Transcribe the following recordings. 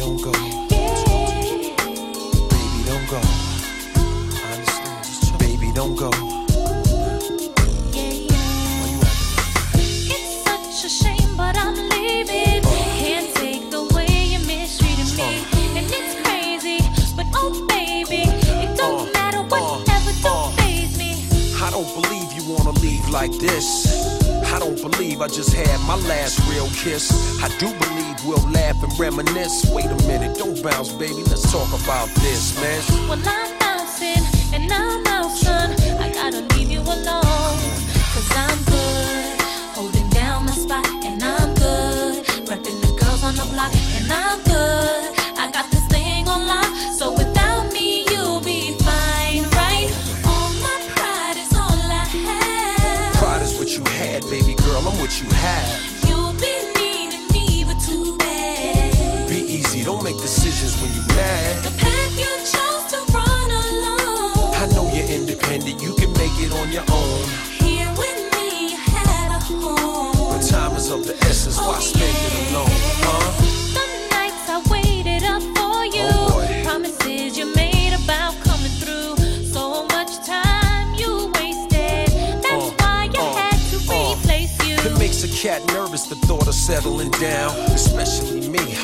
don't go. Baby, don't go. Baby, don't go. It's such a shame, but I'm leaving. Can't take the way you me. And it's crazy, but oh, baby, it don't uh, matter uh, uh. me. I don't believe you wanna leave like this. I don't believe I just had my last real kiss. I do believe we'll laugh and reminisce. Wait a minute, don't bounce, baby. Let's talk about this, man. Well, I'm bouncing and I'm son. I gotta leave you alone. Cause I'm independent, you can make it on your own. Here with me, you had a home. But time is of the essence, why spend it alone, huh? The nights I waited up for you. Oh. Promises you made about coming through. So much time you wasted. That's Uh, why I uh, had to uh. replace you. It makes a cat nervous, the thought of settling down. Especially me,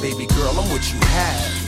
Baby girl, I'm what you have.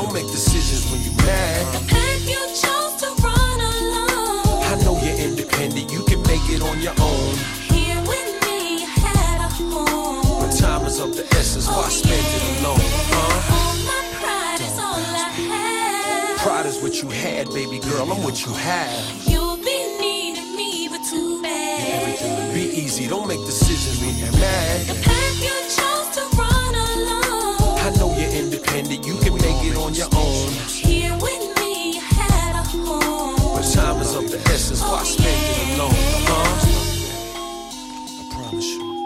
don't make decisions when you're mad. Path you chose to run alone. I know you're independent, you can make it on your own. Here with me, you had a home. But time is of the essence, why oh, spend it alone? Huh? All my pride is all I have. Pride is what you had, baby girl. I'm what you have. You'll be needing me, but too bad. Be easy, don't make decisions when you're mad. tanışın.